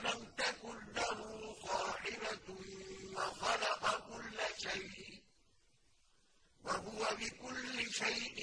وَلَمْ تَكُن لَّهُ صَاحِبَةٌ وَخَلَقَ كُلَّ شَيْءٍ ۖ وَهُوَ بِكُلِّ شَيْءٍ عليم